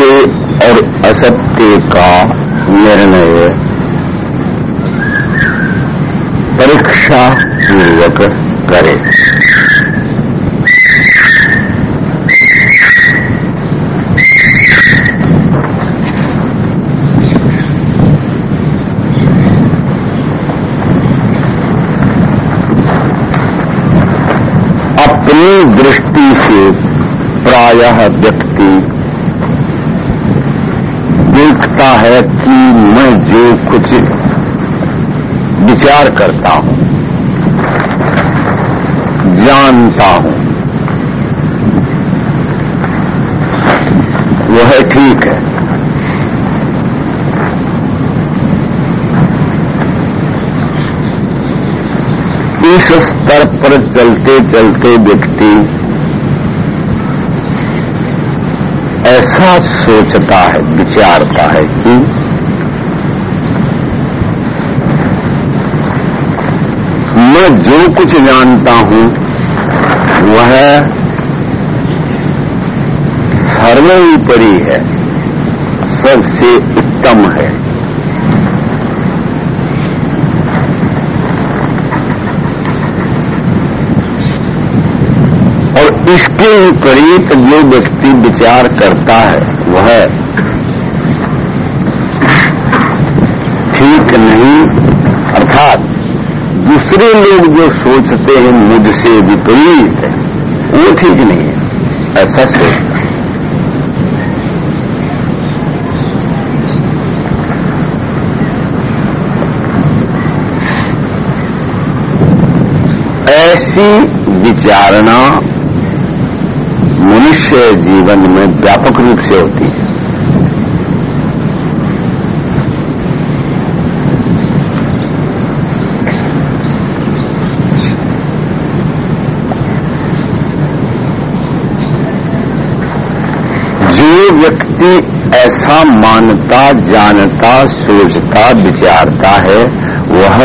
सत्य और असत्य का निर्णय परीक्षा पूर्वक करे। अपनी दृष्टि से प्रायः व्यक्ति देखता है कि मैं जो कुछ विचार करता हूँ, जानता हूँ, वह ठीक है। इस स्तर पर चलते चलते व्यक्ति ऐसा सोचता है, विचारता है कि मैं जो कुछ जानता हूँ, वह सर्वोपरि है, सबसे उत्तम है और इसके विपरीत जो व्यक्ति विचार करता है, वह ठीक नहीं, अर्थात दूसरे लोग जो सोचते हैं मुझसे विपरीत, वो ठीक नहीं है। ऐसा सोचता ऐसी विचारणा मनुष्य जीवन में व्यापक रूप से होती है। जो व्यक्ति ऐसा मानता, जानता, सोचता, विचारता है, वह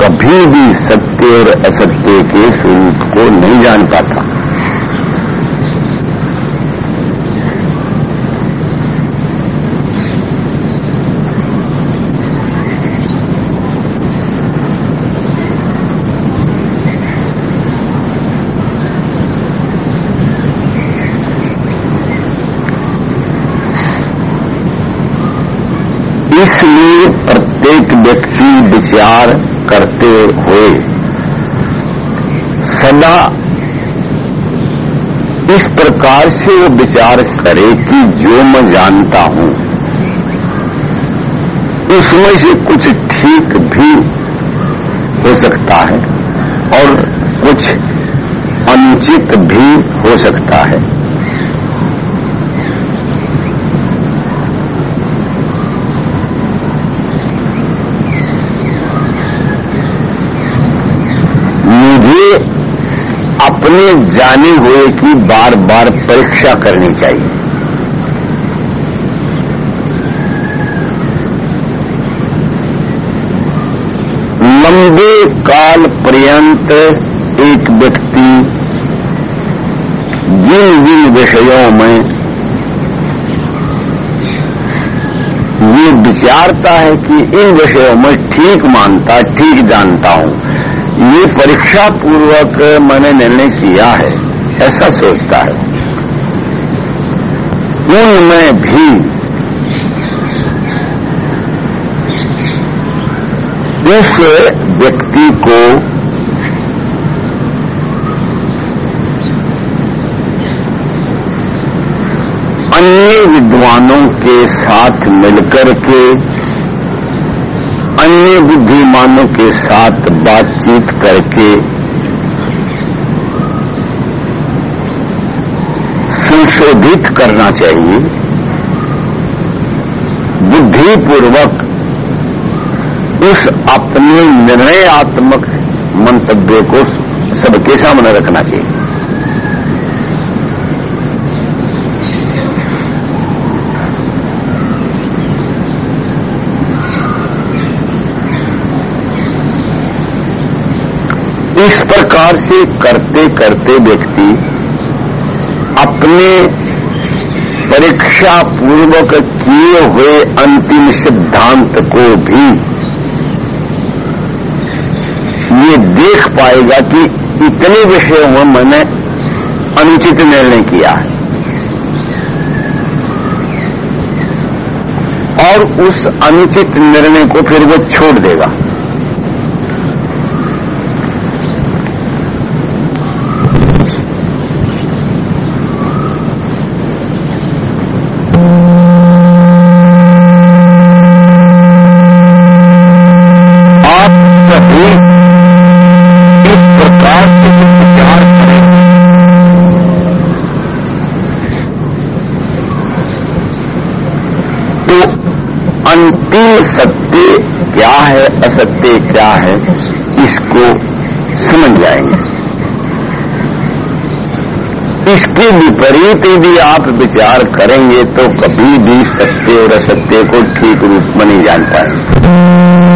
कभी भी सत्य और असत्य के स्वरूप को नहीं जान पाता। इसलिए प्रत्येक व्यक्ति विचार करते हुए सदा इस प्रकार से वो विचार करे कि जो मैं जानता हूँ, उसमें से कुछ ठीक भी हो सकता है और कुछ अनुचित भी हो सकता है। मुझे अपने जाने हुए की बार बार परीक्षा करनी चाहिए। लंबे काल पर्यंत एक व्यक्ति जिन जिन विषयों में ये विचारता है कि इन विषयों में ठीक मानता, ठीक जानता हूँ। ये परीक्षा पूर्वक मैंने निर्णय किया है, ऐसा सोचता है। उनमें भी उस व्यक्ति को अन्य विद्वानों के साथ मिलकर के अन्य बुद्धिमानों के साथ बातचीत करके संशोधित करना चाहिए। बुद्धिपूर्वक उस अपने निर्णयात्मक मंतव्य को सबके सामने रखना चाहिए। इस प्रकार से करते करते व्यक्ति अपने परीक्षा पूर्वक किए हुए अंतिम सिद्धांत को भी ये देख पाएगा कि इतने विषयों में मैंने अनुचित निर्णय किया है। और उस अनुचित निर्णय को फिर वो छोड़ देगा। अंतिम सत्य क्या है, असत्य क्या है, इसको समझ जाएँगे। इसके विपरीत यदि आप विचार करेंगे तो कभी भी सत्य और असत्य को ठीक रूप में नहीं जान पाएँगे।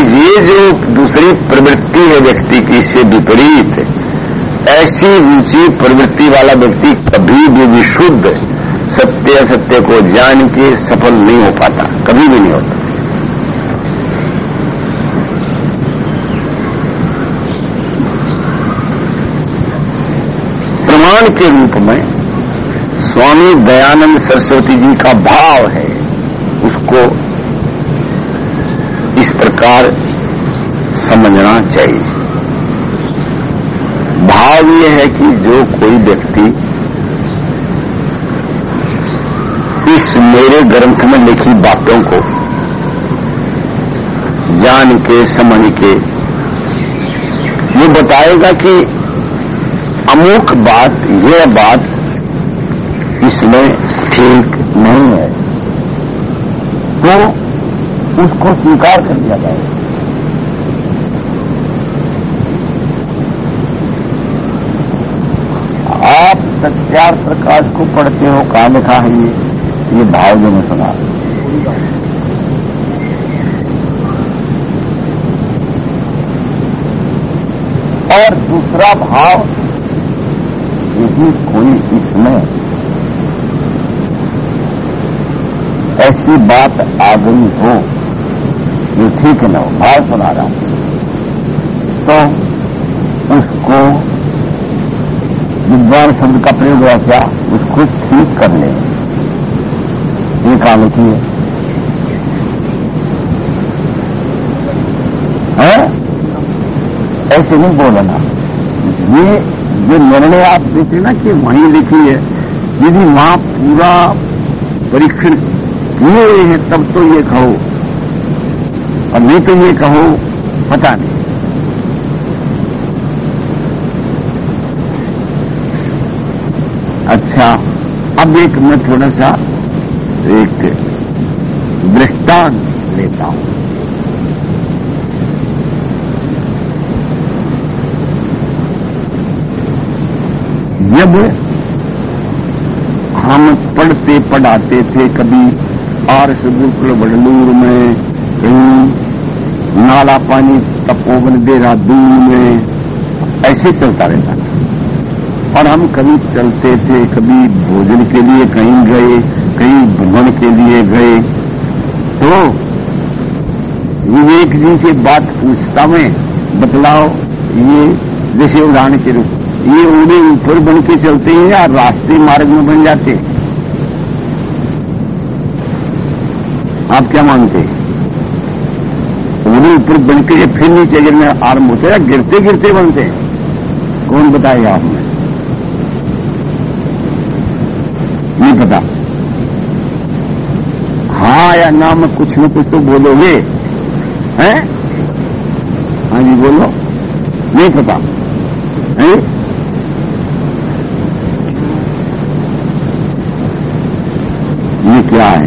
ये जो दूसरी प्रवृत्ति है व्यक्ति की, इससे विपरीत ऐसी ऊँची प्रवृत्ति वाला व्यक्ति कभी भी विशुद्ध सत्य असत्य को जान के सफल नहीं हो पाता, कभी भी नहीं होता। प्रमाण के रूप में स्वामी दयानंद सरस्वती जी का भाव है, उसको इस प्रकार समझना चाहिए। भाव ये है कि जो कोई व्यक्ति इस मेरे ग्रंथ में लिखी बातों को जान के, समझ के, ये बताएगा कि अमुक बात, यह बात इसमें ठीक नहीं है। तो उसको स्वीकार कर दिया जाए। आप सत्यार प्रकाश को पढ़ते हो, कहा लिखा है ये? ये भाव जो मैं सुना। और दूसरा भाव, यदि कोई इसमें ऐसी बात आ गई हो ठीक न हो भाव सुना रहा तो उसको विद्वान शब्द का प्रयोग हुआ क्या? उसको ठीक कर ले। ये काम की है। से नहीं बोलना। ये जो निर्णय आप देते ना कि वहीं लिखी है, यदि वहाँ पूरा परीक्षण किए हैं, तब तो ये कहो। और मैं तो ये कहूँ, पता नहीं। अच्छा अब एक मैं थोड़ा सा एक दृष्टांत लेता हूँ। जब हम पढ़ते पढ़ाते थे कभी, आर गुरुकुल बडलूर में नाला पानी तपोवन देहरादून में ऐसे चलता रहता था। और हम कभी चलते थे, कभी भोजन के लिए कहीं गए, कहीं भ्रमण के लिए गए। तो विवेक जी से बात पूछता मैं, बतलाओ, ये जैसे उदाहरण के रूप, ये उड़े ऊपर बन के चलते हैं या रास्ते मार्ग में बन जाते हैं? आप क्या मानते हैं? उड़े ऊपर बन के फिर नीचे गिरने आरंभ होते हैं, गिरते गिरते बनते हैं। कौन बताएगा आपने? नहीं पता। हाँ या ना, में कुछ न कुछ तो बोलोगे। हैं? हाँ जी, बोलो। नहीं पता। है? ये क्या है?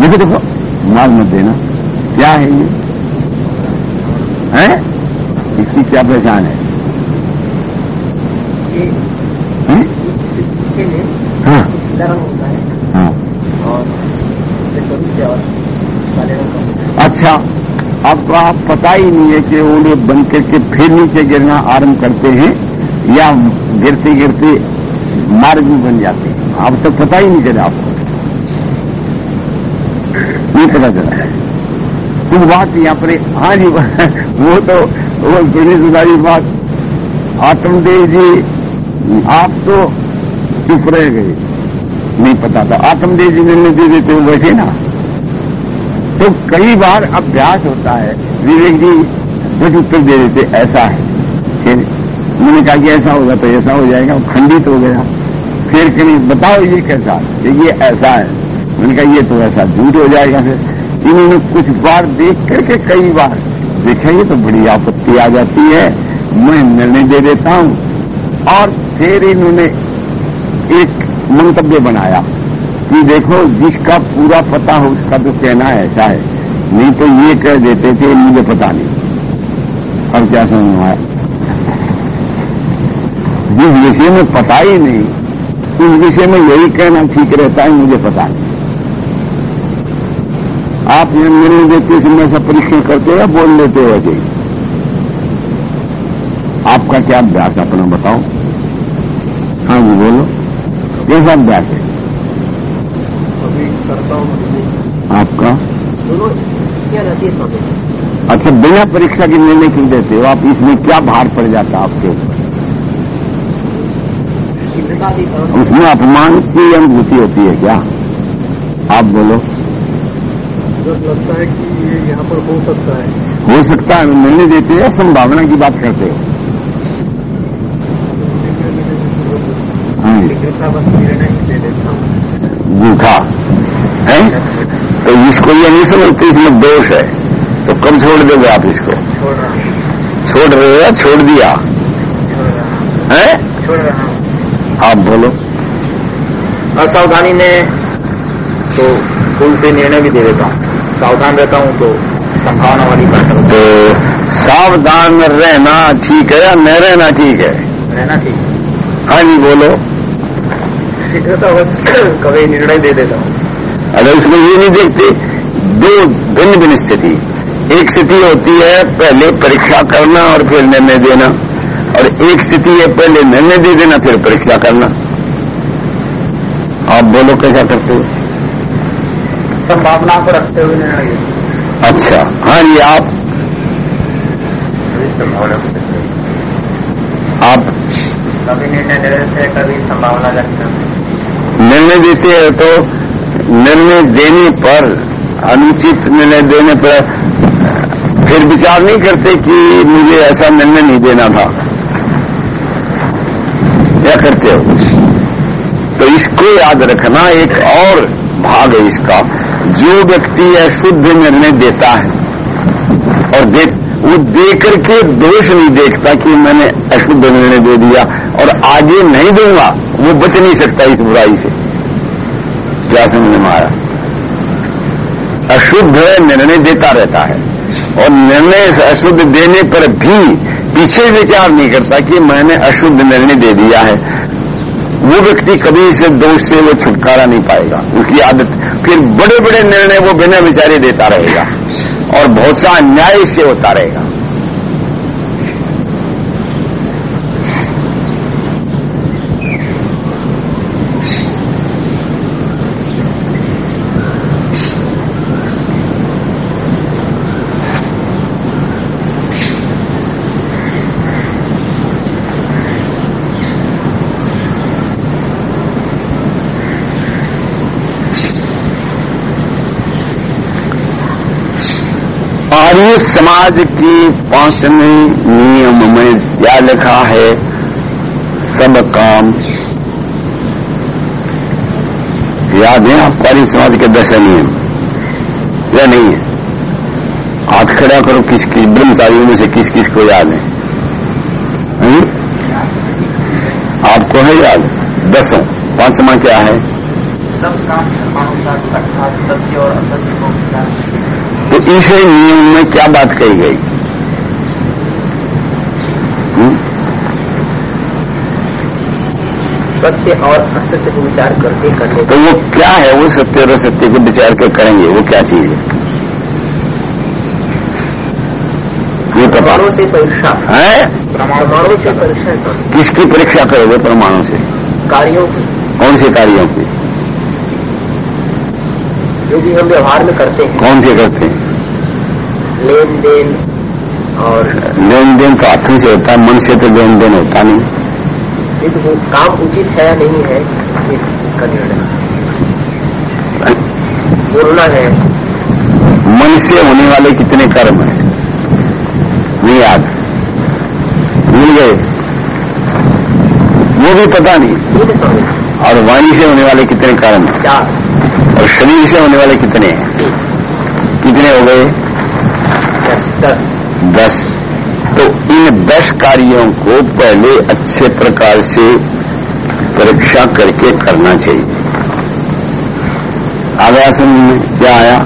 देखो देखो माल मत देना। क्या है ये? है? इसकी क्या पहचान है? हाँ? हाँ। अच्छा अब आप पता ही नहीं है कि वो लोग बन करके फिर नीचे गिरना आरंभ करते हैं या गिरते गिरते मार्ग भी बन जाते हैं। अब तक तो पता ही नहीं चला आपको। नहीं पता चला। कुछ बात यहाँ पर हाँ जी, वो तो वो सुधारी बात। आत्मदेव जी, आप तो चुप रह गए। नहीं पता था। आत्मदेव जी निर्णय दे देते हुए बैठे ना। तो कई बार अभ्यास होता है। विवेक जी उत्तर दे देते, ऐसा है। फिर उन्होंने कहा कि ऐसा होगा तो ऐसा हो जाएगा खंडित हो गया। फिर कहीं बताओ ये कैसा ये ऐसा है। मैंने कहा, ये तो ऐसा झूठ हो जाएगा फिर। इन्होंने कुछ बार देख करके कई बार देखा, ये तो बड़ी आपत्ति आ जाती है। मैं निर्णय दे देता हूँ। और फिर इन्होंने एक मंतव्य बनाया कि देखो, जिसका पूरा पता हो, उसका तो कहना है ऐसा है। नहीं तो ये कह देते थे, मुझे पता नहीं। अब क्या समझ में आया? जिस विषय में पता ही नहीं, उस विषय में यही कहना ठीक रहता है, मुझे पता नहीं। आप ये निर्णय देते समय ऐसा परीक्षण करते हो या बोल लेते हो ऐसे आपका क्या अभ्यास है? अपना बताओ। हाँ जी बोलो। कैसा अभ्यास है? अभी करता हूँ। आपका? अच्छा बिना परीक्षा के निर्णय क्यों देते हो? आप इसमें क्या भार पड़ जाता है आपके? ऊपर उसमें अपमान की अनुभूति होती है क्या? आप बोलो। जब लगता है कि ये यहाँ पर हो सकता है। हो सकता है निर्णय देते हैं संभावना की बात करते हो। हाँ। जी। जैसा बस निर्णय ही? हूँ झूठा है तो इसको ये नहीं समझते इसमें दोष है। तो कब छोड़ दोगे आप इसको? छोड़ रहा हूँ छोड़ रहे या छोड़ दिया? हूँ? छोड़ रहा आप बोलो। असावधानी में तो भूल से निर्णय भी दे देता हूँ। सावधान रहता हूँ तो संभावना वाली बात तो सावधान रहना ठीक है या न रहना ठीक है? रहना ठीक हाँ। जी बोलो। रहता बस कभी निर्णय दे देता हूँ। अगर इसमें ये नहीं देखते दो भिन्न भिन्न स्थिति। एक स्थिति होती है पहले परीक्षा करना और फिर निर्णय देना। और एक स्थिति है पहले निर्णय दे देना फिर परीक्षा करना। आप बोलो कैसा करते हो? संभावना को रखते हुए निर्णय अच्छा। हाँ जी आप? संभावना। आप? कभी निर्णय दे देते हैं कभी संभावना रखते हैं निर्णय देते हैं तो निर्णय देने पर अनुचित निर्णय देने पर फिर विचार नहीं करते कि मुझे ऐसा निर्णय नहीं देना था। क्या करते हो? तो इसको याद रखना एक और भाग है इसका। जो व्यक्ति अशुद्ध निर्णय देता है, और देख, वो देकर के दोष नहीं देखता कि मैंने अशुद्ध निर्णय दे दिया, और आगे नहीं दूँगा, वो बच नहीं सकता इस बुराई से। क्या समझ में आया? अशुद्ध निर्णय देता रहता है, और निर्णय अशुद्ध देने पर भी पीछे विचार नहीं करता कि मैंने अशुद्ध निर्णय दे दिया है। वो व्यक्ति कभी इस दोष से वो छुटकारा नहीं पाएगा। उसकी आदत, फिर बड़े बड़े निर्णय वो बिना विचारे देता रहेगा। और बहुत सा अन्याय से होता रहेगा। समाज की पाँचवें नियम में क्या लिखा है? सब काम। याद है आर्य समाज के दस नियम? या नहीं है? हाथ खड़ा करो किस किस ब्रह्मचारियों में से किस किस को याद है? हुँ? आपको है याद? दसों। पांचवा क्या है? सब काम सत्य और असत्य को तो इस नियम में क्या बात कही गई? हम्म? सत्य और असत्य को विचार करके करने तो वो क्या है? वो सत्य और असत्य को विचार कर करेंगे। वो क्या चीज़ है? ये प्रमाणों से परीक्षा। है? प्रमाणों से परीक्षा किसकी परीक्षा करोगे प्रमाणों से? कार्यों की। कौन से कार्यों की? जो भी हम व्यवहार में करते हैं। कौन से करते हैं? लेन देन और लेन देन तो हाथों से होता है मन से तो लेन देन होता नहीं। तो काम उचित है या नहीं है का निर्णय बोलना है। मन से होने वाले कितने कर्म है? नहीं याद। मिल गए। वो भी पता नहीं। और वाणी से होने वाले कितने कर्म है? और शरीर से होने वाले कितने हैं? कितने हो गए? दस। दस। तो इन दस कार्यों को पहले अच्छे प्रकार से परीक्षा करके करना चाहिए। आ गया समझ में क्या आया?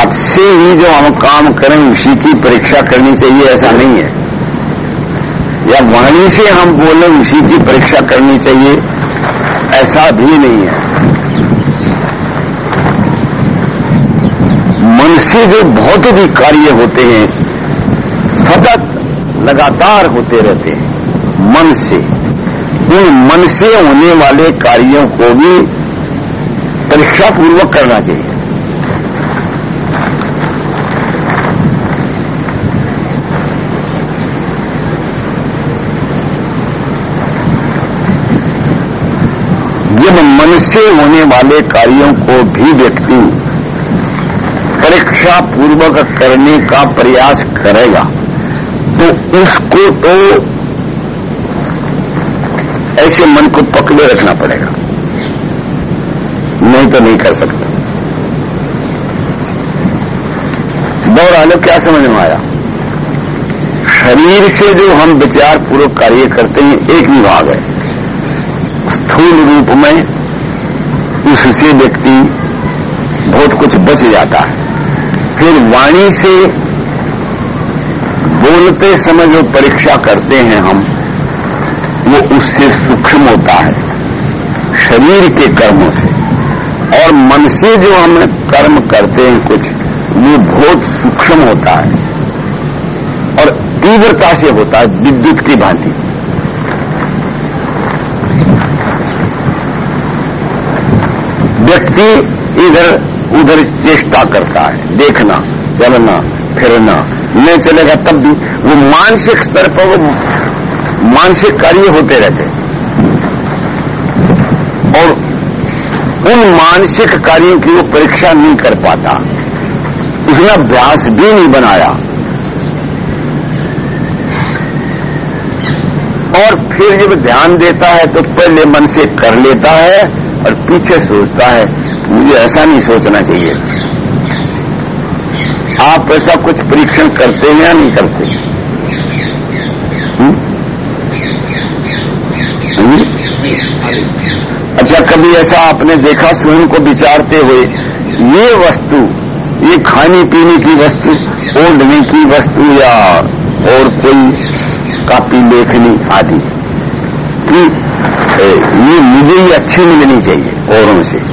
आज से ही जो हम काम करें, उसी की परीक्षा करनी चाहिए, ऐसा नहीं है। या वाणी से हम बोले, उसी की परीक्षा करनी चाहिए, ऐसा भी नहीं है। मन से जो बहुत भी कार्य होते हैं, सतत लगातार होते रहते हैं, मन से। उन मन से होने वाले कार्यों को भी परीक्षा पूर्वक करना चाहिए। जब मन से होने वाले कार्यों को भी व्यक्ति परीक्षा पूर्वक करने का प्रयास करेगा तो उसको तो ऐसे मन को पकड़े रखना पड़ेगा। नहीं तो नहीं कर सकता। आलो क्या समझ में आया? शरीर से जो हम विचार पूर्वक कार्य करते हैं, एक विभाग है। स्थूल रूप में उससे व्यक्ति बहुत कुछ बच जाता है। फिर वाणी से बोलते समय जो परीक्षा करते हैं हम, वो उससे सूक्ष्म होता है, शरीर के कर्मों से। और मन से जो हम कर्म करते हैं कुछ, वो बहुत सूक्ष्म होता है। और तीव्रता से होता है, विद्युत की भांति। व्यक्ति इधर उधर चेष्टा करता है। देखना, चलना, फिरना। नहीं चलेगा तब भी वो मानसिक स्तर पर वो मानसिक कार्य होते रहते और उन मानसिक कार्यों की वो परीक्षा नहीं कर पाता। उसने अभ्यास भी नहीं बनाया। और फिर जब ध्यान देता है तो पहले मन से कर लेता है और पीछे सोचता है। मुझे ऐसा नहीं सोचना चाहिए आप ऐसा कुछ परीक्षण करते हैं या नहीं करते हुँ? हुँ? अच्छा कभी ऐसा आपने देखा स्वयं को विचारते हुए, ये वस्तु, ये खाने पीने की वस्तु, ओढ़ने की वस्तु या और कोई कापी लेखनी आदि कि ये मुझे ही अच्छी मिलनी चाहिए औरों से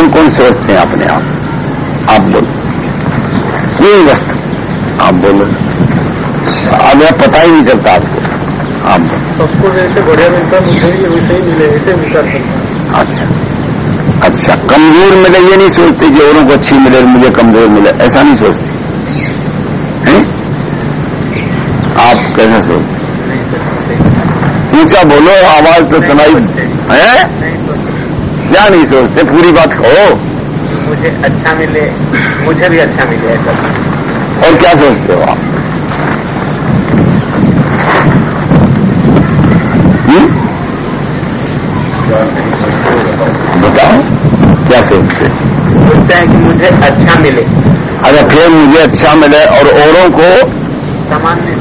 कौन कौन सोचते हैं अपने आप? आप बोलो। कोई वस्तु आप बोलो। अब यह पता ही नहीं चलता आपको। आप बोलो। सबको जैसे बढ़िया मिलता मुझे भी वैसे ही मिले ऐसे विचार अच्छा। अच्छा कमज़ोर मिले ये नहीं सोचते कि औरों को अच्छी मिले मुझे कमज़ोर मिले। ऐसा नहीं सोचते। हैं? आप कैसे सोचते? ऊँचा बोलो आवाज़ तो सुनाई है? क्या नहीं सोचते पूरी बात कहो। मुझे अच्छा मिले मुझे भी अच्छा मिले ऐसा। और क्या सोचते हो आप? बताओ क्या सोचते सोचते हैं कि मुझे अच्छा मिले। अच्छा फिर मुझे अच्छा मिले और औरों को सामान्य।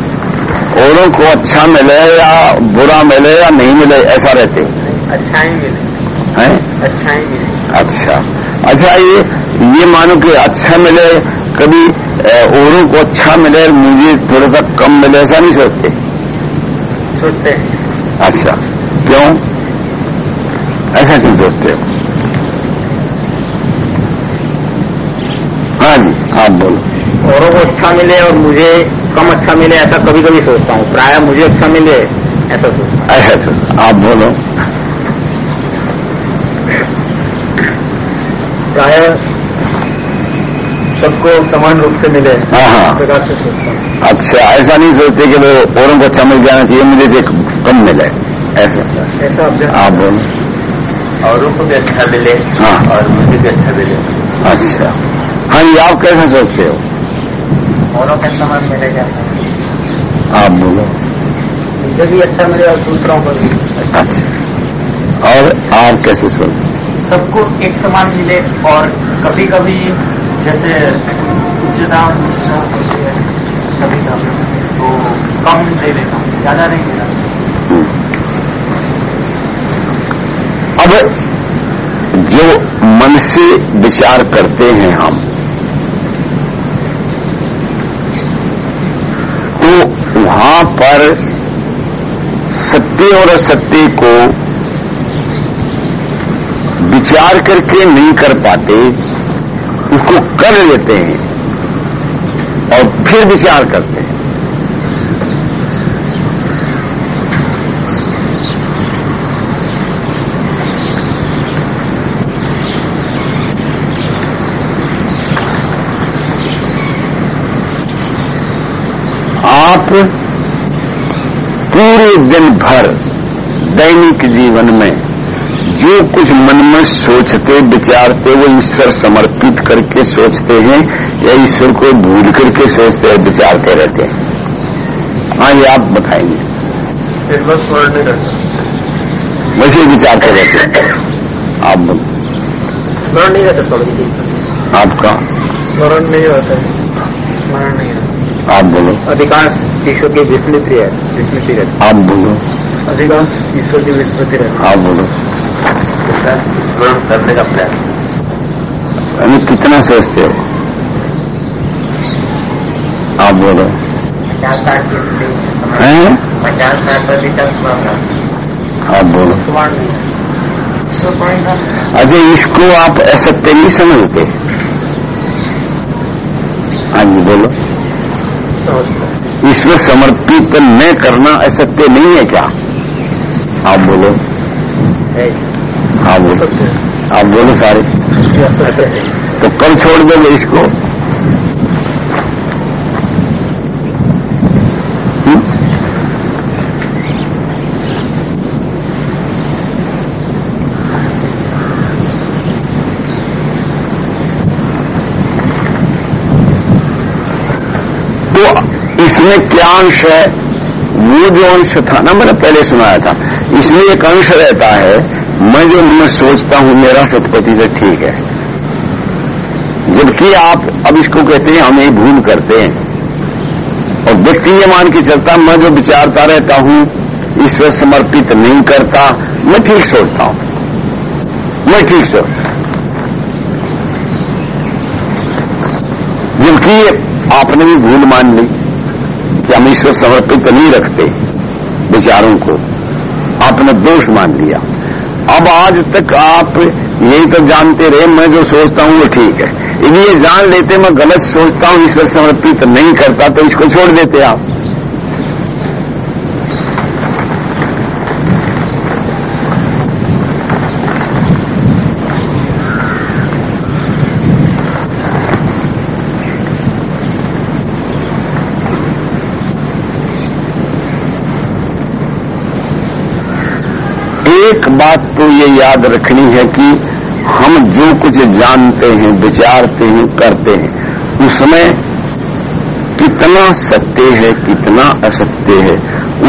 औरों को अच्छा मिले या बुरा मिले या नहीं मिले ऐसा रहते अच्छा ही मिले। हैं? अच्छा ही अच्छा। अच्छा ये ये मानो कि अच्छा मिले कभी औरों को अच्छा मिले मुझे थोड़ा सा कम मिले ऐसा नहीं सोचते? सोचते अच्छा। क्यों? ऐसा क्यों सोचते हो? हाँ जी आप बोलो। औरों को अच्छा मिले और मुझे कम अच्छा मिले ऐसा कभी कभी सोचता हूँ। प्राय मुझे अच्छा मिले ऐसा सोचता ऐसा सोच आप बोलो। प्राय सबको समान रूप से मिले। हाँ हाँ। प्रकार से सोचता हूँ अच्छा ऐसा नहीं सोचते कि वो औरों को अच्छा मिल जाना चाहिए मुझे से कम मिले। ऐसा। ऐसा आप बोलो। औरों को भी अच्छा मिले हाँ। और मुझे भी अच्छा मिले। अच्छा। हाँ जी आप कैसे सोचते हो? औरों के समान मिले जाता आप बोलो। मुझे भी अच्छा मिले और दूसरों को भी। अच्छा। और आप कैसे सोचते सबको एक समान मिले और कभी कभी जैसे उच्च दाम कभी कभी तो कम दे देता हूँ, ज़्यादा नहीं देता। अब जो मन से विचार करते हैं हम तो वहाँ पर सत्य और असत्य को विचार करके नहीं कर पाते, उसको कर लेते हैं और फिर विचार करते हैं। आप पूरे दिन भर दैनिक जीवन में जो कुछ मन में सोचते विचारते वो ईश्वर समर्पित करके सोचते हैं या ईश्वर को भूल करके सोचते हैं विचारते रहते हैं। हाँ ये आप बताएँगे बस स्मरण नहीं रहता वैसे ही विचारते रहते हैं। आप बोलो। स्मरण नहीं रहता स्वामी जी। आपका? स्मरण नहीं रहता। स्मरण नहीं रहता। आप बोलो। अधिकांश ईश्वर की विस्मृति है विस्मृति रहती आप बोलो। अधिकांश ईश्वर की विस्मृति रहती आप बोलो। स्मरण करने का प्रयास यानी कितना सोचते हो आप बोलो। पचास साठ हैं? पचास साठ प्रतिशत स्मरण आप बोलो। अच्छा इसको आप असत्य नहीं समझते? हाँ जी बोलो। ईश्वर समर्पित न करना असत्य नहीं है क्या? आप बोलो। आप बोलो। आप बोलो सारे। तो कल छोड़ दोगे इसको। हम्म? तो इसमें क्या अंश है? वो जो अंश था ना मैंने पहले सुनाया था। इसमें एक अंश रहता है मैं जो मैं सोचता हूँ, मेरा शतपति से ठीक है। जबकि आप अब इसको कहते हैं, हम एक भूल करते हैं। और व्यक्ति ये मान के चलता मैं जो विचारता रहता हूँ, ईश्वर समर्पित नहीं करता, मैं ठीक सोचता हूँ। मैं ठीक सोचता जबकि आपने भी भूल मान ली कि हम ईश्वर समर्पित नहीं रखते विचारों को। आपने दोष मान लिया। अब आज तक आप यही तो जानते रहे, मैं जो सोचता हूँ वो ठीक है। यदि ये जान लेते, मैं गलत सोचता हूँ, ईश्वर समर्पित नहीं करता तो इसको छोड़ देते आप। एक बात तो ये याद रखनी है कि हम जो कुछ जानते हैं, विचारते हैं, करते हैं उसमें कितना सत्य है, कितना असत्य है,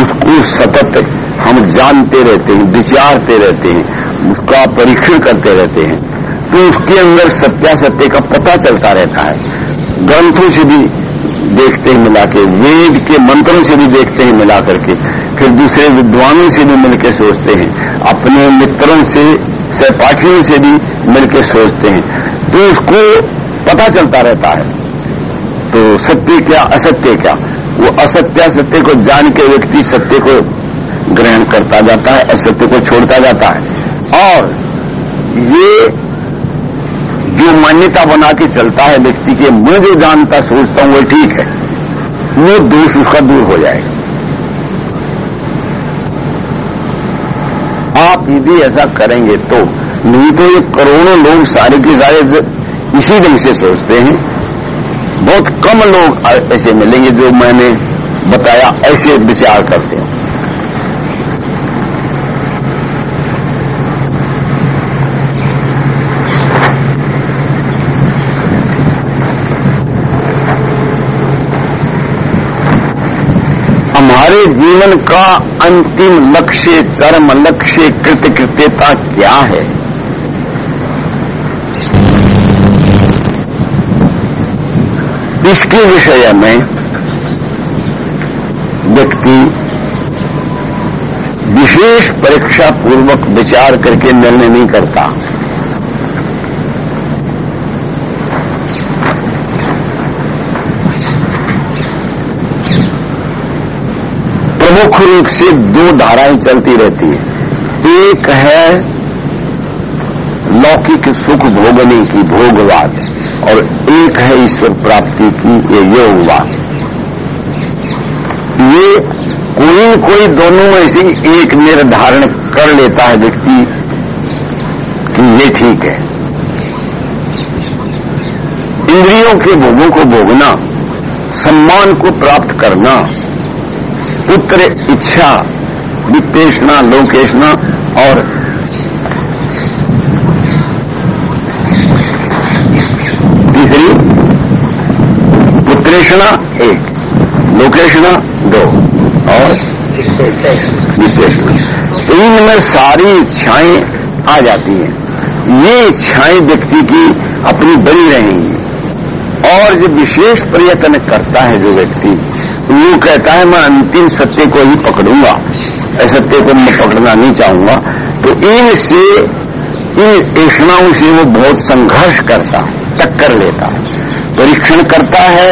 उसको सतत हम जानते रहते हैं, विचारते रहते हैं, उसका परीक्षण करते रहते हैं तो उसके अंदर सत्यासत्य का पता चलता रहता है। ग्रंथों से भी देखते हैं मिला के वेद के मंत्रों से भी देखते हैं मिला करके फिर दूसरे विद्वानों से भी मिलकर सोचते हैं। अपने मित्रों से, सहपाठियों से भी मिलकर सोचते हैं। तो उसको पता चलता रहता है। तो सत्य क्या, असत्य क्या? वो असत्य सत्य को जान के व्यक्ति सत्य को ग्रहण करता जाता है, असत्य को छोड़ता जाता है। और ये जो मान्यता बना के चलता है व्यक्ति के, मैं जो जानता, सोचता हूँ, वो ठीक है। वो दोष उसका दूर हो जाएगा। आप यदि ऐसा करेंगे तो नहीं तो ये करोड़ों लोग सारे के सारे इसी ढंग से सोचते हैं। बहुत कम लोग ऐसे मिलेंगे जो मैंने बताया, ऐसे विचार करते हैं। हमारे जीवन का अंतिम लक्ष्य, चरम लक्ष्य कृतकृत्यता क्या है? इसके विषय में व्यक्ति विशेष परीक्षा पूर्वक विचार करके निर्णय नहीं करता। प्रमुख रूप से दो धाराएँ चलती रहती है। एक है लौकिक सुख भोगने की भोगवाद, और एक है ईश्वर प्राप्ति की ये योगवाद। ये कोई कोई दोनों में से एक निर्धारण कर लेता है व्यक्ति कि ये ठीक है। इंद्रियों के भोगों को भोगना, सम्मान को प्राप्त करना पुत्र इच्छा वित्तेषणा लोकेशना और तीसरी पुत्रेषणा एक लोकेशना दो और वित्तेषणा इनमें सारी इच्छाएँ आ जाती हैं। ये इच्छाएँ व्यक्ति की अपनी बनी रहेंगी और जो विशेष प्रयत्न करता है जो व्यक्ति वो कहता है मैं अंतिम सत्य को ही पकड़ूँगा। असत्य को मैं पकड़ना नहीं चाहूँगा। तो इनसे इन ऐषणाओं से वो बहुत संघर्ष करता टक्कर लेता परीक्षण करता है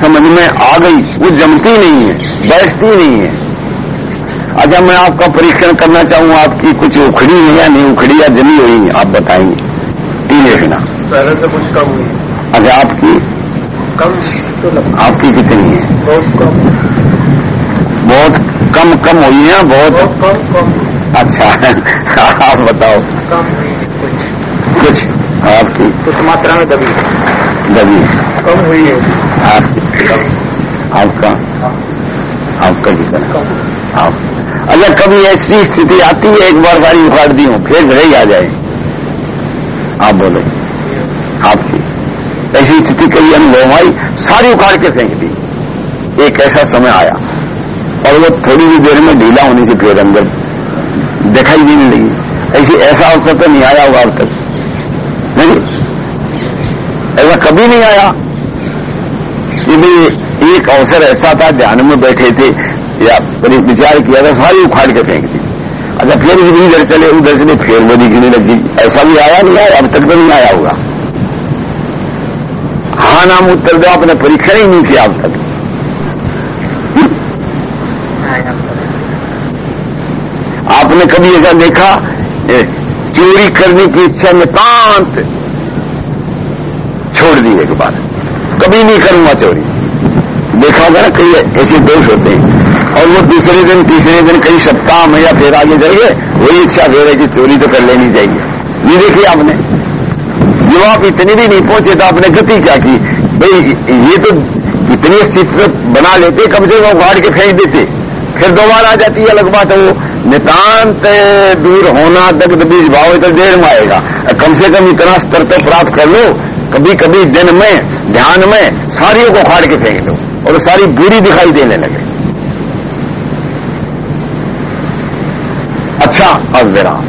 समझ में आ गई वो जमती नहीं है बैठती नहीं है। अच्छा मैं आपका परीक्षण करना चाहूँ आपकी कुछ उखड़ी है या नहीं उखड़ी या जमी हुई है आप बताएँगे। तीन ऐषणा पहले से कुछ कम हुई अच्छा आपकी? कम तो आपकी कितनी है? बहुत कम। बहुत कम कम हुई है बहुत बहुत कम कम। अच्छा आप बताओ। कम हुई कुछ। कुछ? आपकी कुछ मात्रा में दबी। दबी कम हुई है। आपकी आपका आपका कितना? कम। आप अच्छा कभी ऐसी स्थिति आती है एक बार सारी उखाड़ दी हूँ फिर घर ही आ जाए। आप बोले। आपकी ऐसी स्थिति कभी अनुभव आई सारी उखाड़ के फेंक दी। एक ऐसा समय आया, और वो थोड़ी ही देर में ढीला होने से फिर अंदर दिखाई भी नहीं लगी। ऐसी ऐसा अवसर तो नहीं आया होगा अब तक। नहीं, ऐसा कभी नहीं आया। कि भाई एक अवसर ऐसा था, ध्यान में बैठे थे, या विचार किया था, सारी उखाड़ के फेंक दी। अच्छा फिर भी इधर चले, उधर चले, फिर वो दिखने लगी। ऐसा भी आया नहीं आया, अब तक तो नहीं आया होगा नाम उत्तर दो आपने परीक्षण ही नहीं किया अब तक। आपने कभी ऐसा देखा? चोरी करने की इच्छा में तांत छोड़ दी एक बार। कभी नहीं करूँगा चोरी। देखा होगा ना, कई ऐसे दोष होते हैं। और वो दूसरे दिन, तीसरे दिन कई सप्ताह में या फिर आगे जाइए, वही इच्छा दे रहे कि चोरी तो कर लेनी चाहिए। ये देखिए आपने? जो आप इतने भी नहीं पहुँचे तो आपने गति क्या की? भाई, ये तो इतनी स्थिति बना लेते, कम से कम गाड़ के फेंक देते। फिर दोबारा आ जाती है, अलग बात वो। नितांत दूर होना तक बीज भाव तो देर में आएगा। कम से कम इतना स्तर तो प्राप्त कर लो। कभी कभी दिन में, ध्यान में सारियों को उखाड़ के फेंक दो और सारी बुरी दिखाई देने लगे। अच्छा अब विराम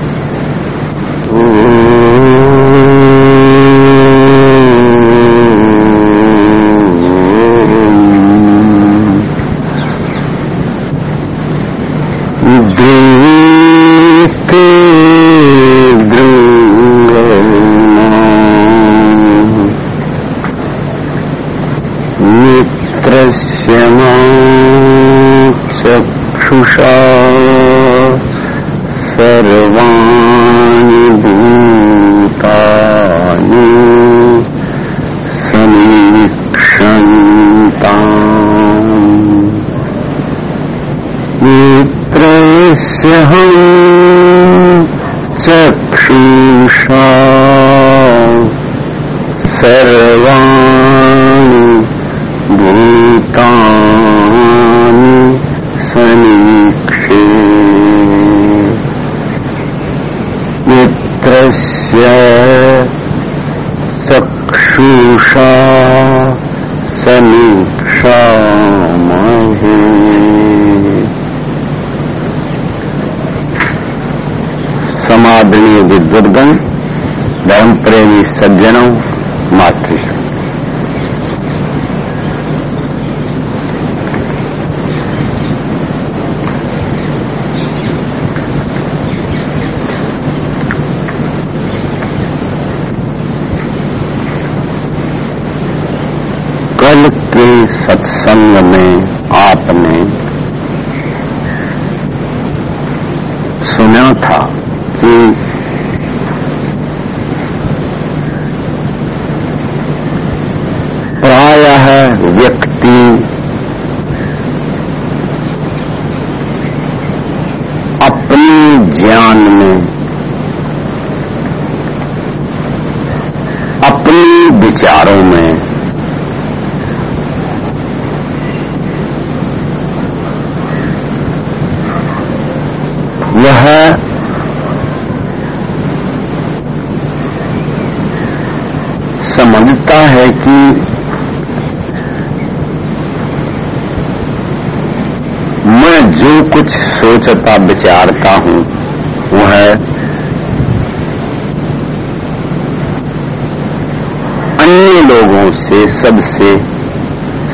विद्वद्गण धर्म प्रेमी सज्जनों मातृश्री कल के सत्संग में आपने सुना था कि प्रायः व्यक्ति अपने ज्ञान में अपने विचारों में वह समझता है कि मैं जो कुछ सोचता विचारता हूँ, वो है अन्य लोगों से सबसे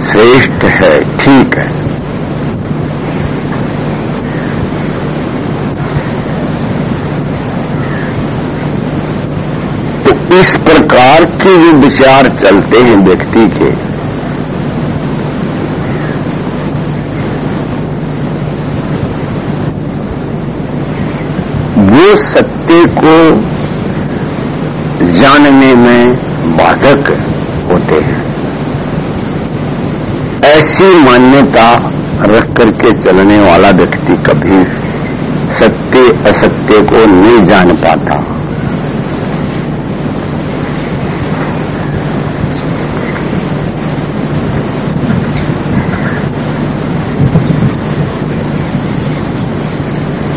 श्रेष्ठ है, ठीक है। तो इस प्रकार के जो विचार चलते हैं व्यक्ति के वो सत्य को जानने में बाधक होते हैं। ऐसी मान्यता रख करके चलने वाला व्यक्ति कभी सत्य, असत्य को नहीं जान पाता।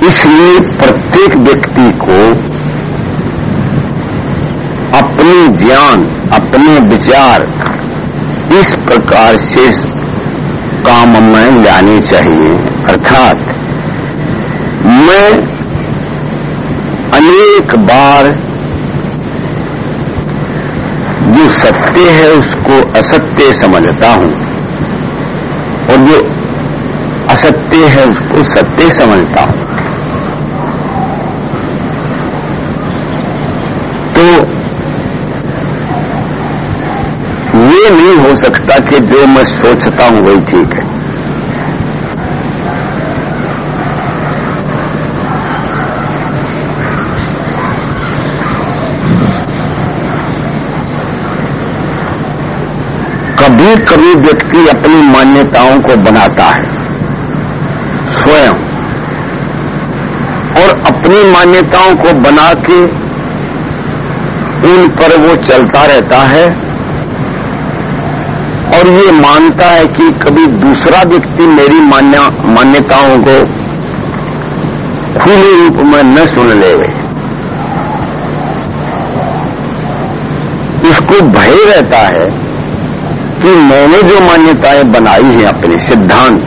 इसलिए प्रत्येक व्यक्ति को अपने ज्ञान, अपने विचार इस प्रकार से काम में लाने चाहिए। अर्थात मैं अनेक बार जो सत्य है उसको असत्य समझता हूँ और जो असत्य है उसको सत्य समझता हूँ तो ये नहीं हो सकता कि जो मैं सोचता हूँ वही ठीक है। कभी कभी व्यक्ति अपनी मान्यताओं को बनाता है। स्वयं। और अपनी मान्यताओं को बना के उन पर वो चलता रहता है। और ये मानता है कि कभी दूसरा व्यक्ति मेरी मान्यताओं को खुले रूप में न सुन ले। इसको भय रहता है कि मैंने जो मान्यताएँ बनाई हैं अपने सिद्धांत,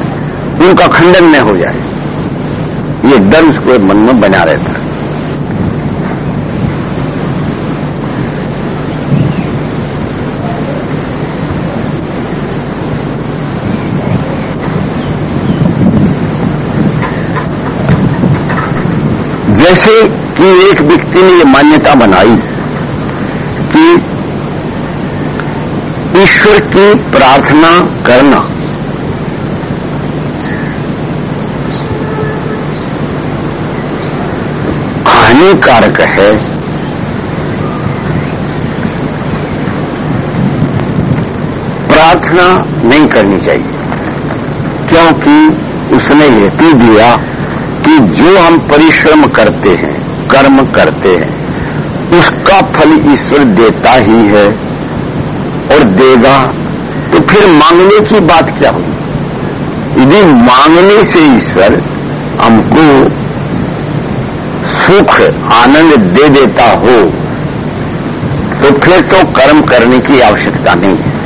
उनका खंडन न हो जाए। ये डर उसको मन में बना रहता है। जैसे कि एक व्यक्ति ने ये मान्यता बनाई कि ईश्वर की प्रार्थना करना, हानिकारक है। प्रार्थना नहीं करनी चाहिए, क्योंकि उसने हेतु दिया कि जो हम परिश्रम करते हैं, कर्म करते हैं, उसका फल ईश्वर देता ही है और देगा। तो फिर मांगने की बात क्या हुई? यदि मांगने से ईश्वर हमको सुख, आनंद दे देता हो तो फिर तो कर्म करने की आवश्यकता नहीं है।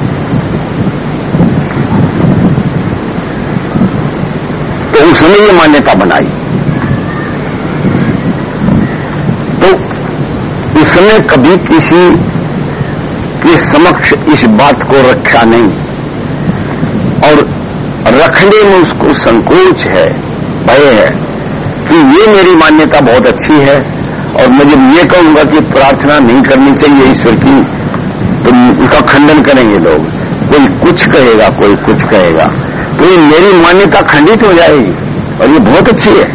तो उसने ये मान्यता बनाई तो उसने कभी किसी के समक्ष इस बात को रखा नहीं। और रखने में उसको संकोच है, भय है कि ये मेरी मान्यता बहुत अच्छी है और मैं जब ये कहूँगा कि प्रार्थना नहीं करनी चाहिए ईश्वर की तो उसका खंडन करेंगे लोग। कोई कुछ कहेगा, कोई कुछ कहेगा। तो ये मेरी मान्यता खंडित हो जाएगी और ये बहुत अच्छी है।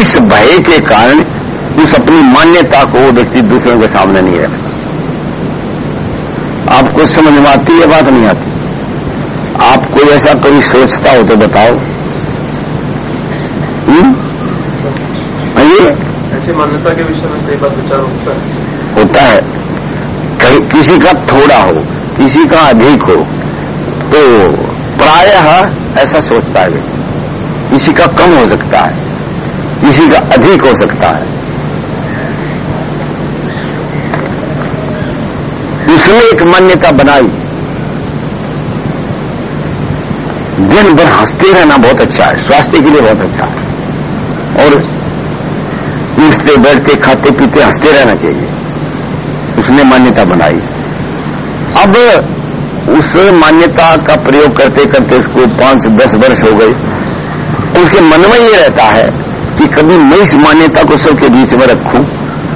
इस भय के कारण उस अपनी मान्यता को वो व्यक्ति दूसरों के सामने नहीं रखता। आपको समझ में आती है बात नहीं आती। आप कोई ऐसा कभी सोचता हो तो बताओ। हम्म? आइए। ऐसी मान्यता के विषय में कई बार विचार होता है। होता है। कहीं किसी का थोड़ा हो किसी का अधिक हो तो प्रायः ऐसा सोचता है किसी का कम हो सकता है किसी का अधिक हो सकता है। उसने एक मान्यता बनाई। दिन भर हँसते रहना बहुत अच्छा है, स्वास्थ्य के लिए बहुत अच्छा है। और उठते, बैठते, खाते, पीते, हँसते रहना चाहिए। उसने मान्यता बनाई। अब उस मान्यता का प्रयोग करते करते उसको पाँच, दस वर्ष हो गए। उसके मन में ये रहता है कि कभी मैं इस मान्यता को सबके बीच में रखूँ।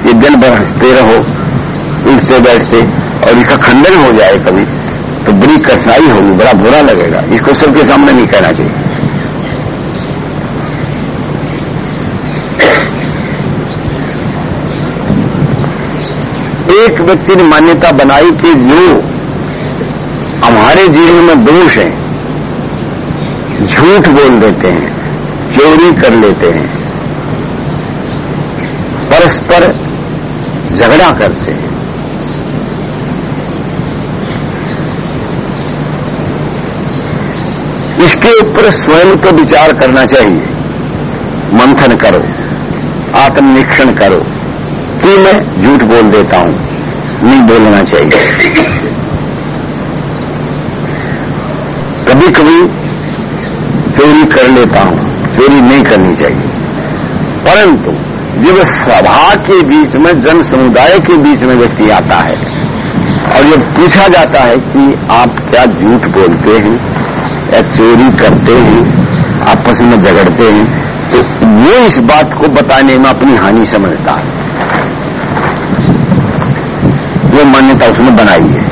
ये दिन भर हँसते रहो, उठते, बैठते। और इसका खंडन हो जाए कभी तो बड़ी कठिनाई होगी, बड़ा बुरा लगेगा। इसको सबके सामने नहीं कहना चाहिए। एक व्यक्ति ने मान्यता बनाई कि जो हमारे जीवन में दोष है, झूठ बोल देते हैं, चोरी कर लेते हैं, परस्पर झगड़ा करते हैं। इसके ऊपर स्वयं तो विचार करना चाहिए। मंथन करो, आत्मनिरीक्षण करो, कि मैं झूठ बोल देता हूँ, नहीं बोलना चाहिए। कभी कभी चोरी कर लेता हूँ, चोरी नहीं करनी चाहिए। परंतु जब सभा के बीच में, जन समुदाय के बीच में व्यक्ति आता है, और जब पूछा जाता है कि आप क्या झूठ बोलते हैं या चोरी करते हैं, आपस में झगड़ते हैं तो वो इस बात को बताने में अपनी हानि समझता है। वो मान्यता उसने बनाई है।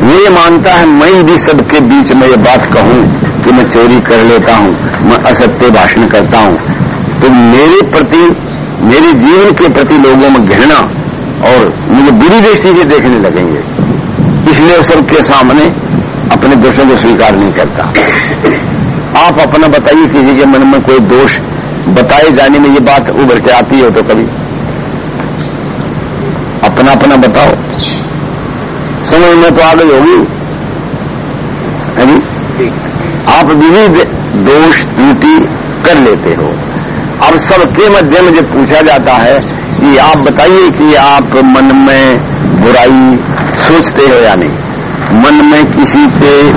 वो ये मानता है, मैं भी सबके बीच में ये बात कहूँ कि मैं चोरी कर लेता हूँ, मैं असत्य भाषण करता हूँ। तो मेरे प्रति, मेरे जीवन के प्रति लोगों में घृणा और मुझे बुरी दृष्टि से देखने लगेंगे। इसलिए सबके सामने अपने दोषों को स्वीकार नहीं करता। आप अपना बताइए किसी के मन में कोई दोष, बताए जाने में ये बात उभर के आती हो तो कभी। अपना अपना बताओ। समझ में तो आ गई होगी। आप विविध दोष, त्रुटि कर लेते हो। अब सबके मध्य में जब पूछा जाता है कि आप बताइए कि आप मन में बुराई सोचते हो या नहीं? मन में किसी के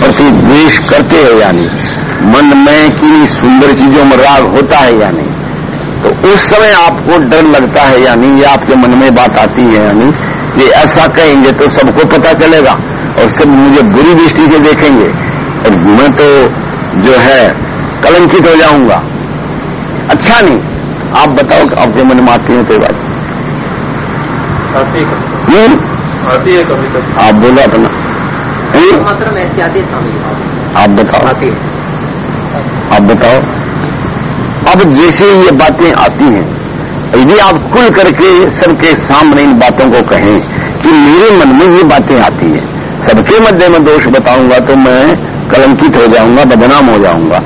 प्रति द्वेष करते हो या नहीं? मन में किन्हीं सुंदर चीज़ों में राग होता है या नहीं? तो उस समय आपको डर लगता है या नहीं? या आपके मन में बात आती है या नहीं? ये ऐसा कहेंगे तो सबको पता चलेगा और सब मुझे बुरी दृष्टि से देखेंगे। और मैं तो जो है कलंकित हो जाऊँगा। अच्छा नहीं। आप बताओ आपके मन में आती है कोई बात? हम्म? आती है कभी कभी। आप बोलो अपना। मात्र में ऐसी आती है आप बताओ। आती है। आप बताओ। अब जैसे ये बातें आती हैं यदि आप खुल करके सबके सामने इन बातों को कहें कि मेरे मन में ये बातें आती हैं सबके मध्य में दोष बताऊँगा तो मैं कलंकित हो जाऊँगा बदनाम हो जाऊँगा।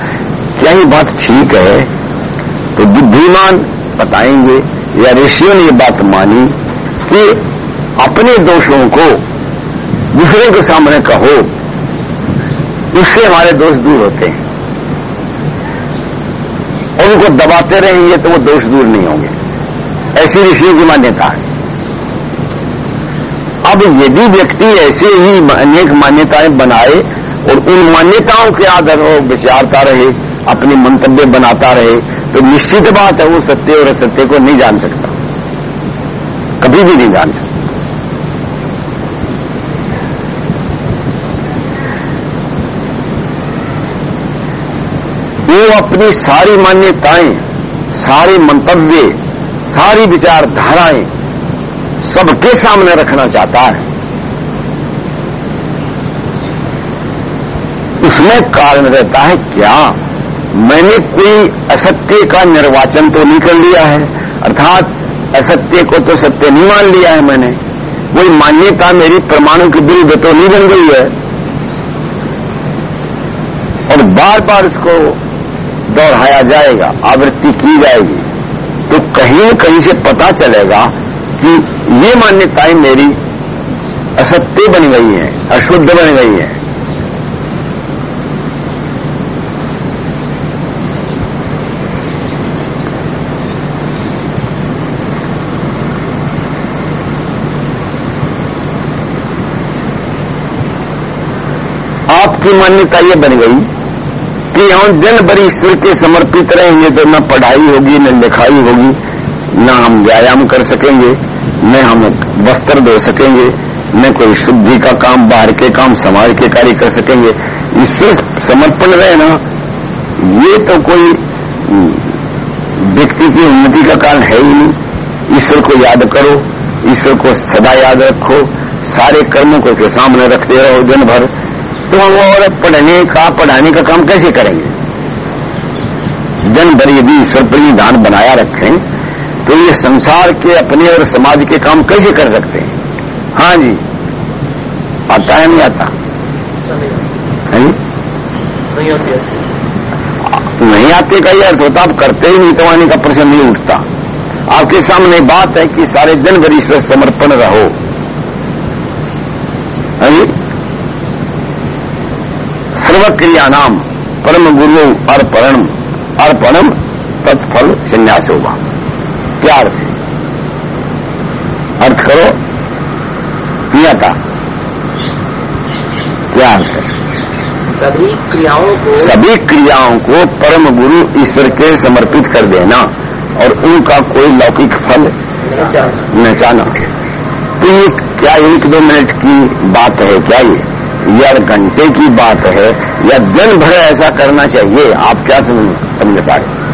क्या ये बात ठीक है? तो बुद्धिमान बताएँगे या ऋषियों ने ये बात मानी कि अपने दोषों को दूसरे के सामने कहो उससे हमारे दोष दूर होते हैं। और उनको दबाते रहेंगे तो वो दोष दूर नहीं होंगे। ऐसी ऋषियों की मान्यता है। अब यदि व्यक्ति ऐसे ही अनेक मान्यताएँ बनाए और उन मान्यताओं के आधार पर विचारता रहे, अपने मंतव्य बनाता रहे तो निश्चित बात है वो सत्य और असत्य को नहीं जान सकता। कभी भी नहीं जान सकता। वो अपनी सारी मान्यताएँ, सारे मंतव्य, सारी विचारधाराएँ सबके सामने रखना चाहता है। उसमें कारण रहता है क्या? मैंने कोई असत्य का निर्वाचन तो नहीं कर लिया है, अर्थात असत्य को तो सत्य नहीं मान लिया है मैंने। कोई मान्यता मेरी प्रमाणों के विरुद्ध तो नहीं बन गई है। और बार बार इसको दोहराया जाएगा, आवृत्ति की जाएगी तो कहीं न कहीं से पता चलेगा कि ये मान्यताएँ मेरी असत्य बन गई हैं, अशुद्ध बन गई हैं। आपकी मान्यता ये बन गई कि हम दिन भर ईश्वर के समर्पित रहेंगे तो न पढ़ाई होगी, न लिखाई होगी, न हम व्यायाम कर सकेंगे, न हम वस्त्र धो सकेंगे, न कोई शुद्धि का काम, बाहर के काम, समाज के कार्य कर सकेंगे। ईश्वर समर्पण रहे ना, ये तो कोई व्यक्ति की उन्नति का कारण है ही नहीं। ईश्वर को याद करो, ईश्वर को सदा याद रखो, सारे कर्मों को के सामने रखते रहो दिन भर। तो हम और पढ़ने का पढ़ाने का काम कैसे करेंगे? दिन भर यदि ईश्वर पर ध्यान बनाया रखें तो ये संसार के अपने और समाज के काम कैसे कर सकते हैं? हाँ जी। आता है नहीं आता? है नहीं नहीं आते का ये अर्थ होता आप करते ही नहीं तो आने का प्रश्न नहीं उठता। आपके सामने बात है कि सारे दिन भर ईश्वर समर्पण रहो। है जी। सर्वक्रिया नाम परम गुरु अर्पण अर्पणम तत्फल संन्यास होगा प्यार से अर्थ करो नहीं आता क्या अर्थ है? सभी क्रियाओं को सभी क्रियाओं को परम गुरु ईश्वर के समर्पित कर देना और उनका कोई लौकिक फल नहीं चाहना। न चाहना। तो ये क्या एक दो मिनट की बात है क्या ये? या घंटे की बात है या दिन भर ऐसा करना चाहिए, आप क्या समझ पा रहे